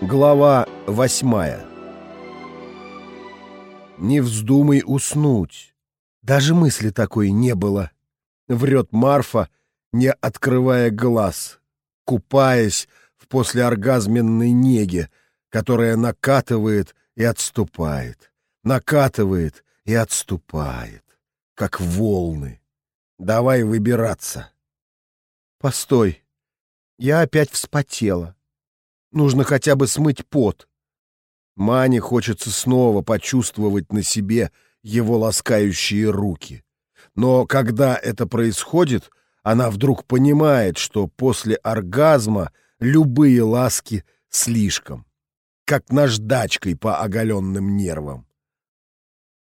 Глава восьмая «Не вздумай уснуть. Даже мысли такой не было», — врет Марфа, не открывая глаз, купаясь в послеоргазменной неге, которая накатывает и отступает, накатывает и отступает, как волны. Давай выбираться. Постой, я опять вспотела. Нужно хотя бы смыть пот. Мане хочется снова почувствовать на себе его ласкающие руки. Но когда это происходит, она вдруг понимает, что после оргазма любые ласки слишком, как наждачкой по оголенным нервам.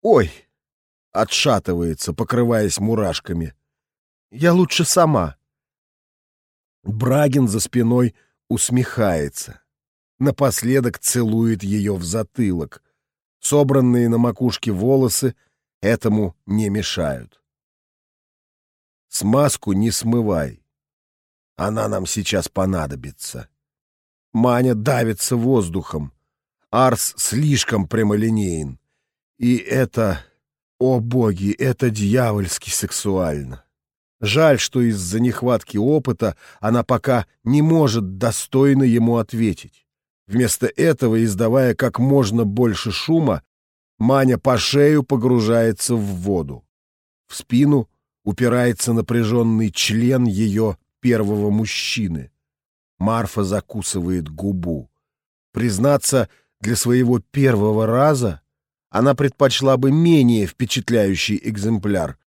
«Ой!» — отшатывается, покрываясь мурашками. «Я лучше сама». Брагин за спиной — усмехается. Напоследок целует ее в затылок. Собранные на макушке волосы этому не мешают. Смазку не смывай. Она нам сейчас понадобится. Маня давится воздухом. Арс слишком прямолинеен. И это, о боги, это дьявольски сексуально. Жаль, что из-за нехватки опыта она пока не может достойно ему ответить. Вместо этого, издавая как можно больше шума, Маня по шею погружается в воду. В спину упирается напряженный член ее первого мужчины. Марфа закусывает губу. Признаться, для своего первого раза она предпочла бы менее впечатляющий экземпляр,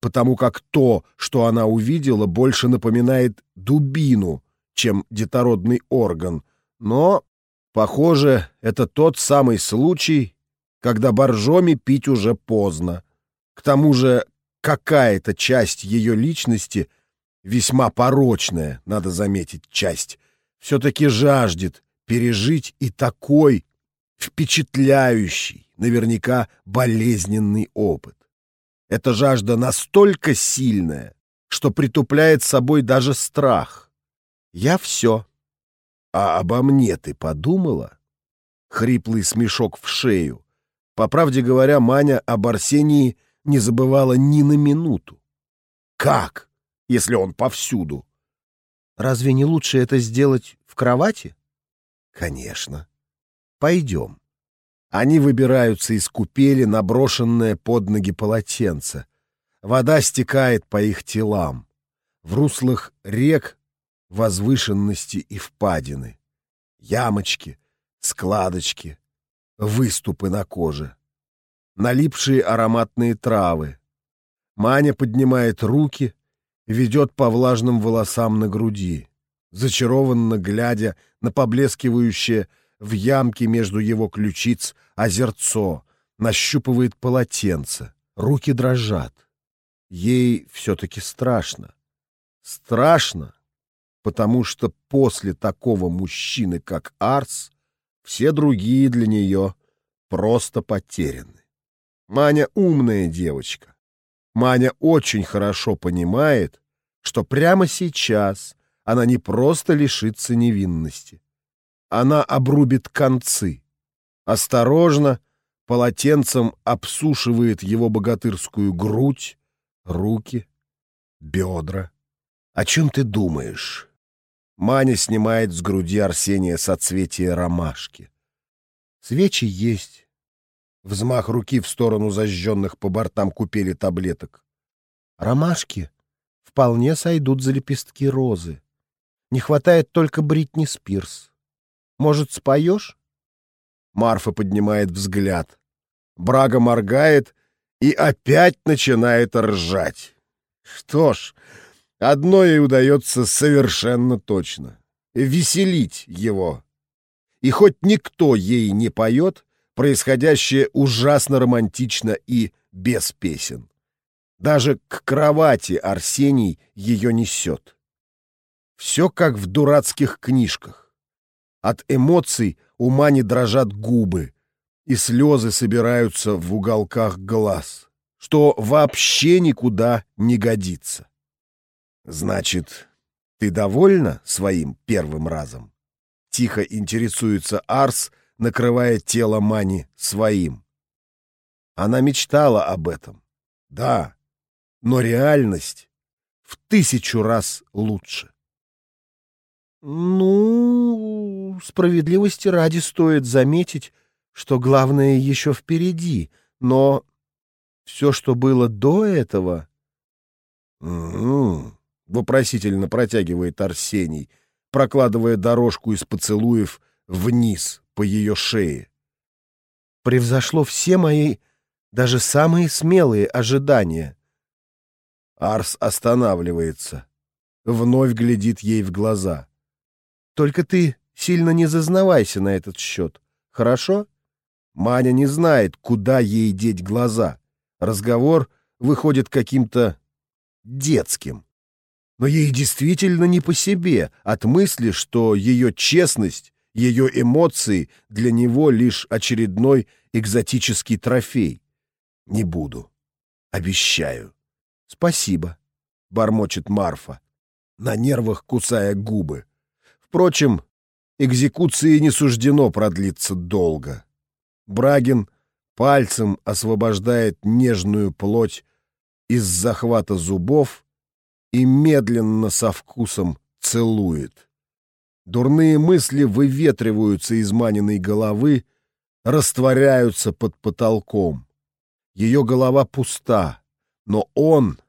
потому как то, что она увидела, больше напоминает дубину, чем детородный орган. Но, похоже, это тот самый случай, когда боржоми пить уже поздно. К тому же какая-то часть ее личности, весьма порочная, надо заметить, часть, все-таки жаждет пережить и такой впечатляющий, наверняка болезненный опыт. Эта жажда настолько сильная, что притупляет собой даже страх. Я все. А обо мне ты подумала? Хриплый смешок в шею. По правде говоря, Маня об Арсении не забывала ни на минуту. Как, если он повсюду? Разве не лучше это сделать в кровати? Конечно. Пойдем. Они выбираются из купели, наброшенное под ноги полотенце. Вода стекает по их телам. В руслах рек возвышенности и впадины. Ямочки, складочки, выступы на коже. Налипшие ароматные травы. Маня поднимает руки, ведет по влажным волосам на груди, зачарованно глядя на поблескивающее в ямке между его ключиц озерцо, нащупывает полотенце, руки дрожат. Ей все-таки страшно. Страшно, потому что после такого мужчины, как Арс, все другие для нее просто потеряны. Маня умная девочка. Маня очень хорошо понимает, что прямо сейчас она не просто лишится невинности она обрубит концы. Осторожно, полотенцем обсушивает его богатырскую грудь, руки, бедра. «О чем ты думаешь?» Маня снимает с груди Арсения соцветие ромашки. «Свечи есть». Взмах руки в сторону зажженных по бортам купели таблеток. «Ромашки вполне сойдут за лепестки розы. Не хватает только Бритни Спирс. Может, споешь?» Марфа поднимает взгляд. Брага моргает и опять начинает ржать. Что ж, одно ей удается совершенно точно — веселить его. И хоть никто ей не поет, происходящее ужасно романтично и без песен. Даже к кровати Арсений ее несет. Все как в дурацких книжках. От эмоций у Мани дрожат губы, и слезы собираются в уголках глаз, что вообще никуда не годится. Значит, ты довольна своим первым разом? тихо интересуется Арс, накрывая тело Мани своим. Она мечтала об этом. Да, но реальность в тысячу раз лучше. Ну, справедливости ради стоит заметить, что главное еще впереди, но все, что было до этого... «М-м-м», вопросительно протягивает Арсений, прокладывая дорожку из поцелуев вниз по ее шее. Превзошло все мои, даже самые смелые ожидания. Арс останавливается, вновь глядит ей в глаза. Только ты сильно не зазнавайся на этот счет, хорошо? Маня не знает, куда ей деть глаза. Разговор выходит каким-то детским. Но ей действительно не по себе от мысли, что ее честность, ее эмоции для него лишь очередной экзотический трофей. Не буду. Обещаю. Спасибо, бормочет Марфа, на нервах кусая губы. Впрочем, экзекуции не суждено продлиться долго. Брагин пальцем освобождает нежную плоть из захвата зубов и медленно со вкусом целует. Дурные мысли выветриваются из Маниной головы, растворяются под потолком. Ее голова пуста, но он,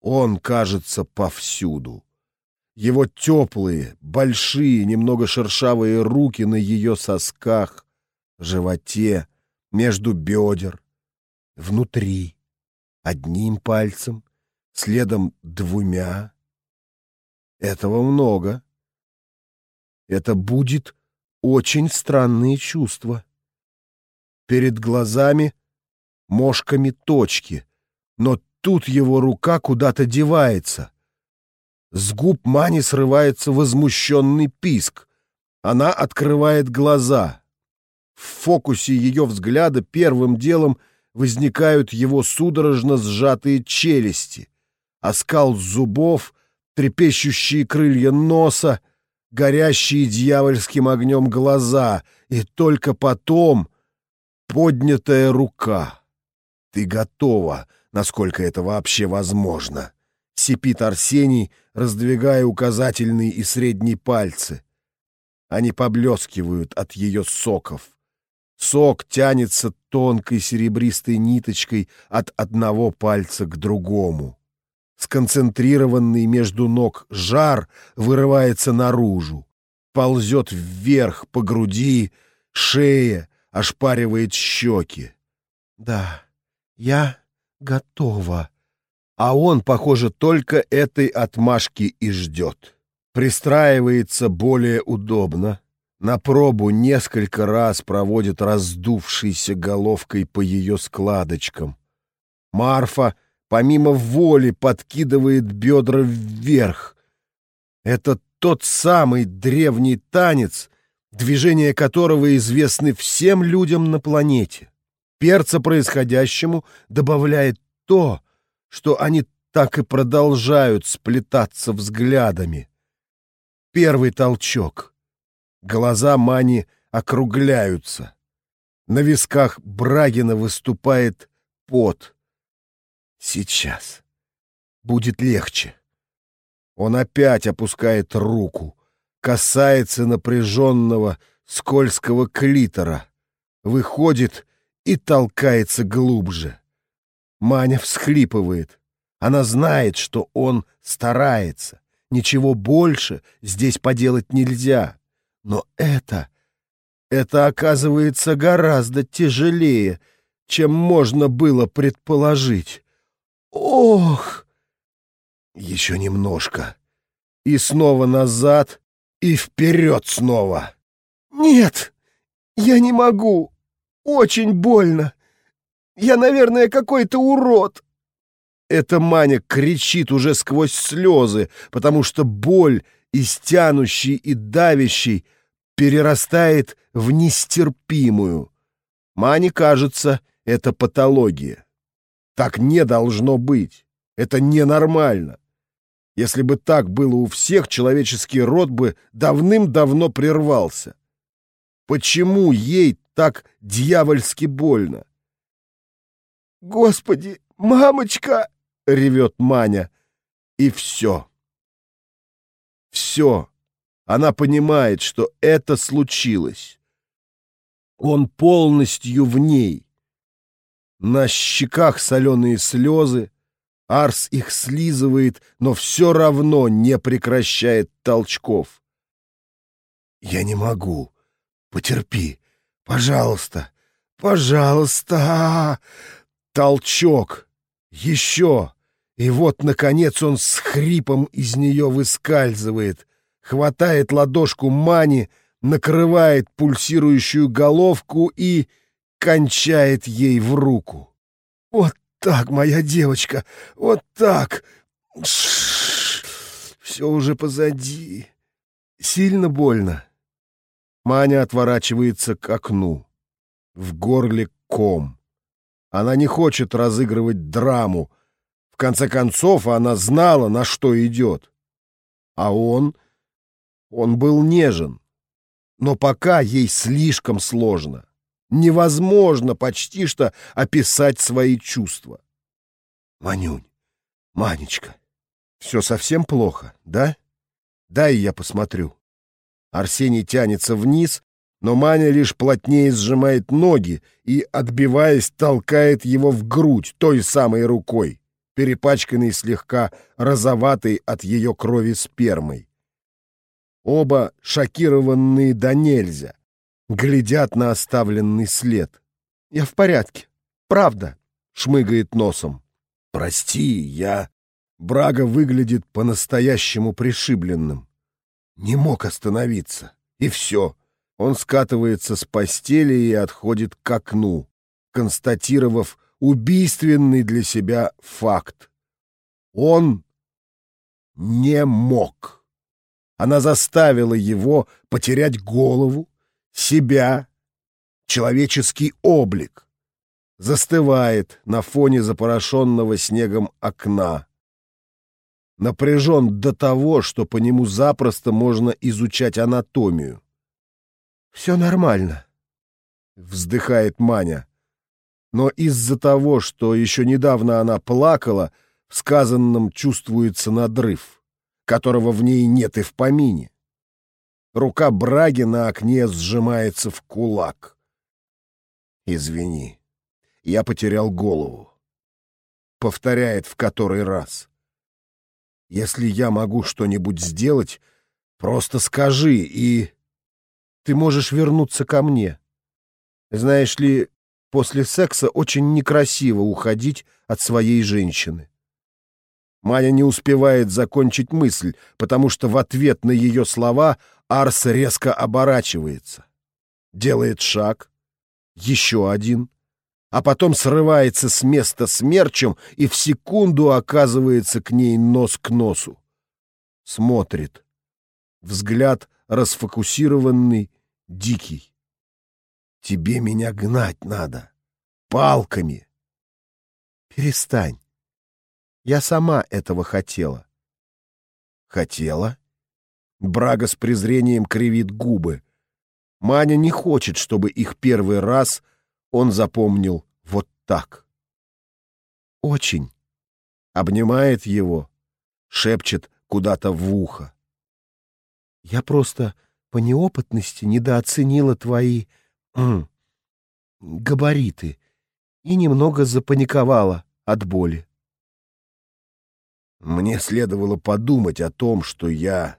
он кажется повсюду. Его теплые, большие, немного шершавые руки на ее сосках, животе, между бедер, внутри, одним пальцем, следом двумя. Этого много. Это будет очень странные чувства. Перед глазами мошками точки, но тут его рука куда-то девается. С губ Мани срывается возмущенный писк. Она открывает глаза. В фокусе ее взгляда первым делом возникают его судорожно сжатые челюсти оскал зубов, трепещущие крылья носа, горящие дьявольским огнем глаза, и только потом поднятая рука. «Ты готова, насколько это вообще возможно», — сипит Арсений, раздвигая указательный и средний пальцы. Они поблескивают от ее соков. Сок тянется тонкой серебристой ниточкой от одного пальца к другому. Сконцентрированный между ног жар вырывается наружу, ползет вверх по груди, шее, ошпаривает щеки. «Да, я готова». А он, похоже, только этой отмашки и ждет. Пристраивается более удобно. На пробу несколько раз проводит раздувшейся головкой по ее складочкам. Марфа помимо воли подкидывает бедра вверх. Это тот самый древний танец, движения которого известны всем людям на планете. Перца происходящему добавляет то, что они так и продолжают сплетаться взглядами. Первый толчок. Глаза Мани округляются. На висках Брагина выступает пот. Сейчас. Будет легче. Он опять опускает руку, касается напряженного скользкого клитора, выходит и толкается глубже. Маня всхлипывает. Она знает, что он старается. Ничего больше здесь поделать нельзя. Но это... Это оказывается гораздо тяжелее, чем можно было предположить. Ох! Еще немножко. И снова назад, и вперед снова. Нет, я не могу. Очень больно. Я, наверное, какой-то урод. Эта Маня кричит уже сквозь слезы, потому что боль, истянущий и давящий, перерастает в нестерпимую. Мане кажется, это патология. Так не должно быть. Это ненормально. Если бы так было у всех, человеческий род бы давным-давно прервался. Почему ей так дьявольски больно? «Господи, мамочка!» — ревет Маня. И все. Все. Она понимает, что это случилось. Он полностью в ней. На щеках соленые слезы, Арс их слизывает, но все равно не прекращает толчков. «Я не могу. Потерпи. Пожалуйста. Пожалуйста!» Толчок. Еще. И вот, наконец, он с хрипом из нее выскальзывает, хватает ладошку Мани, накрывает пульсирующую головку и кончает ей в руку. «Вот так, моя девочка, вот так! Все уже позади. Сильно больно». Маня отворачивается к окну. В горле ком. Она не хочет разыгрывать драму, в конце концов, она знала, на что идет. А он... Он был нежен. Но пока ей слишком сложно. Невозможно почти что описать свои чувства. Манюнь, Манечка, все совсем плохо, да? Дай я посмотрю. Арсений тянется вниз, но Маня лишь плотнее сжимает ноги и, отбиваясь, толкает его в грудь той самой рукой перепачканный слегка розоватой от ее крови спермой. Оба, шокированные до нельзя, глядят на оставленный след. «Я в порядке. Правда», — шмыгает носом. «Прости, я...» Брага выглядит по-настоящему пришибленным. Не мог остановиться. И все. Он скатывается с постели и отходит к окну, констатировав убийственный для себя факт. Он не мог. Она заставила его потерять голову, себя, человеческий облик. Застывает на фоне запорошенного снегом окна. Напряжен до того, что по нему запросто можно изучать анатомию. «Все нормально», — вздыхает Маня но из-за того, что еще недавно она плакала, в сказанном чувствуется надрыв, которого в ней нет и в помине. Рука Браги на окне сжимается в кулак. «Извини, я потерял голову», — повторяет в который раз. «Если я могу что-нибудь сделать, просто скажи, и ты можешь вернуться ко мне. Знаешь ли, После секса очень некрасиво уходить от своей женщины. Маня не успевает закончить мысль, потому что в ответ на ее слова Арс резко оборачивается. Делает шаг, еще один, а потом срывается с места смерчем и в секунду оказывается к ней нос к носу. Смотрит. Взгляд расфокусированный, дикий. Тебе меня гнать надо. Палками. Перестань. Я сама этого хотела. Хотела? Брага с презрением кривит губы. Маня не хочет, чтобы их первый раз он запомнил вот так. Очень. Обнимает его, шепчет куда-то в ухо. Я просто по неопытности недооценила твои габариты и немного запаниковала от боли. Мне следовало подумать о том, что я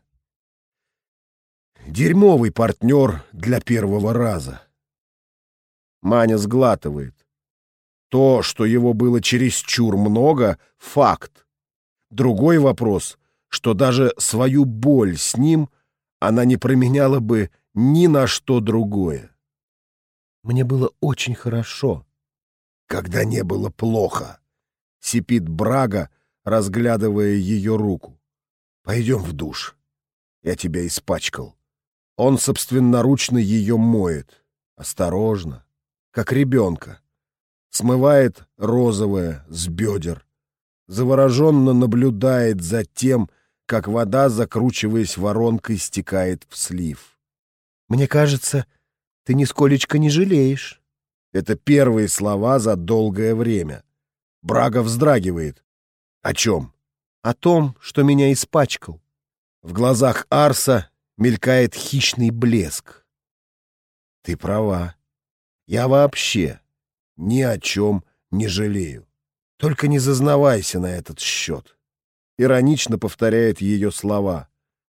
дерьмовый партнер для первого раза. Маня сглатывает. То, что его было чересчур много — факт. Другой вопрос, что даже свою боль с ним она не променяла бы ни на что другое. Мне было очень хорошо. Когда не было плохо, сипит Брага, разглядывая ее руку. Пойдем в душ. Я тебя испачкал. Он собственноручно ее моет. Осторожно, как ребенка. Смывает розовое с бедер. Завороженно наблюдает за тем, как вода, закручиваясь воронкой, стекает в слив. «Мне кажется, ты нисколечко не жалеешь». Это первые слова за долгое время. Брага вздрагивает. О чем? О том, что меня испачкал. В глазах Арса мелькает хищный блеск. Ты права. Я вообще ни о чем не жалею. Только не зазнавайся на этот счет. Иронично повторяет ее слова.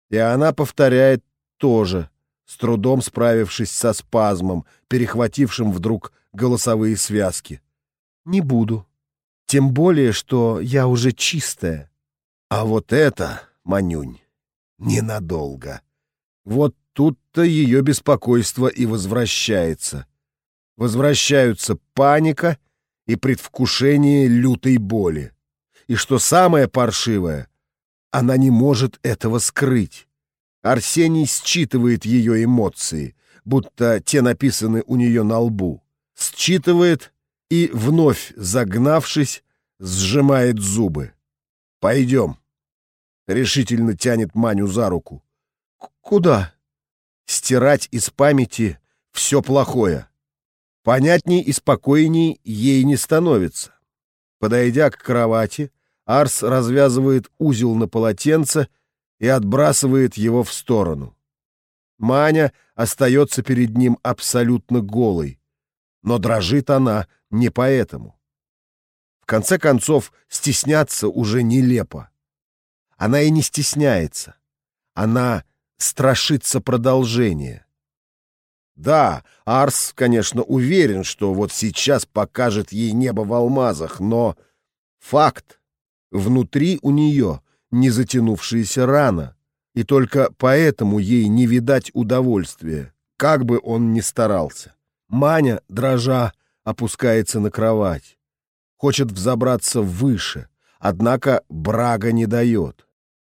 И она повторяет тоже, с трудом справившись со спазмом, перехватившим вдруг голосовые связки. «Не буду. Тем более, что я уже чистая». А вот это, Манюнь, ненадолго. Вот тут-то ее беспокойство и возвращается. Возвращаются паника и предвкушение лютой боли. И что самое паршивое, она не может этого скрыть. Арсений считывает ее эмоции, будто те написаны у нее на лбу. Считывает и, вновь загнавшись, сжимает зубы. «Пойдем». Решительно тянет Маню за руку. «Куда?» Стирать из памяти все плохое. Понятней и спокойней ей не становится. Подойдя к кровати, Арс развязывает узел на полотенце и отбрасывает его в сторону. Маня остается перед ним абсолютно голой, но дрожит она не поэтому. В конце концов, стесняться уже нелепо. Она и не стесняется. Она страшится продолжения. Да, Арс, конечно, уверен, что вот сейчас покажет ей небо в алмазах, но факт. Внутри у нее не затянувшаяся рана, и только поэтому ей не видать удовольствия, как бы он ни старался. Маня, дрожа, опускается на кровать. Хочет взобраться выше, однако Брага не дает.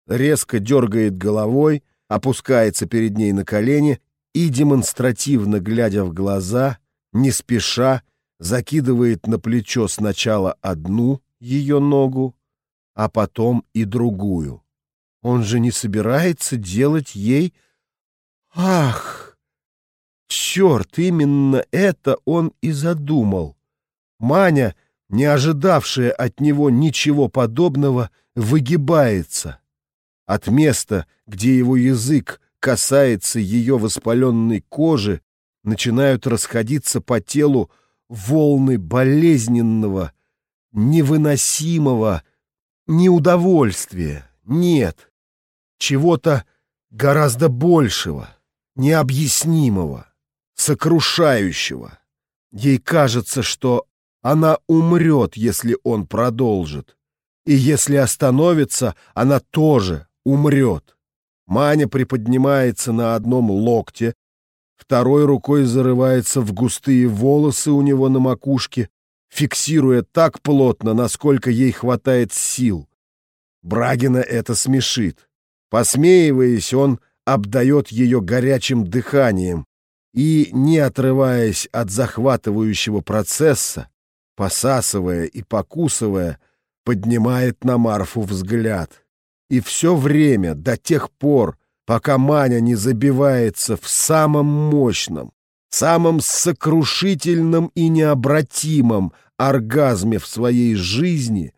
Резко дергает головой, опускается перед ней на колени и, демонстративно глядя в глаза, не спеша, закидывает на плечо сначала одну ее ногу, а потом и другую. Он же не собирается делать ей... Ах! Черт, именно это он и задумал. Маня, не ожидавшая от него ничего подобного, выгибается. От места, где его язык касается ее воспаленной кожи, начинают расходиться по телу волны болезненного, невыносимого неудовольствия. Нет, чего-то гораздо большего, необъяснимого, сокрушающего. Ей кажется, что она умрет, если он продолжит. И если остановится, она тоже умрет. Маня приподнимается на одном локте, второй рукой зарывается в густые волосы у него на макушке, фиксируя так плотно, насколько ей хватает сил. Брагина это смешит. Посмеиваясь, он обдает ее горячим дыханием и, не отрываясь от захватывающего процесса, посасывая и покусывая, поднимает на Марфу взгляд. И все время, до тех пор, пока Маня не забивается в самом мощном, самом сокрушительном и необратимом оргазме в своей жизни,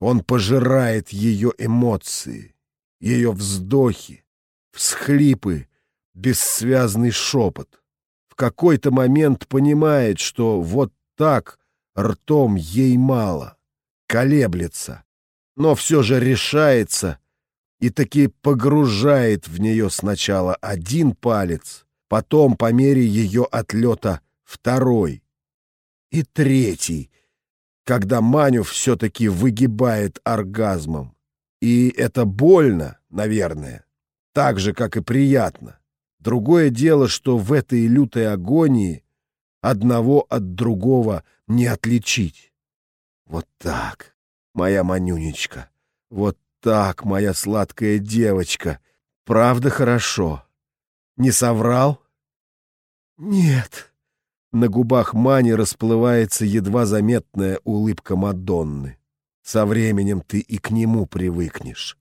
он пожирает ее эмоции, ее вздохи, всхлипы, бессвязный шепот. В какой-то момент понимает, что вот так ртом ей мало, колеблется, но все же решается и таки погружает в нее сначала один палец, потом по мере ее отлета второй и третий, когда Маню все-таки выгибает оргазмом. И это больно, наверное, так же, как и приятно. Другое дело, что в этой лютой агонии одного от другого не отличить. Вот так моя Манюнечка. Вот так, моя сладкая девочка. Правда хорошо. Не соврал? Нет. На губах Мани расплывается едва заметная улыбка Мадонны. Со временем ты и к нему привыкнешь.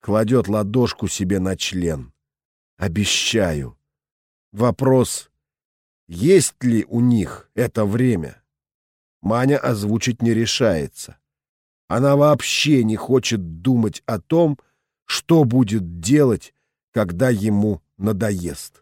кладет ладошку себе на член. Обещаю. Вопрос, есть ли у них это время? Маня озвучить не решается. Она вообще не хочет думать о том, что будет делать, когда ему надоест.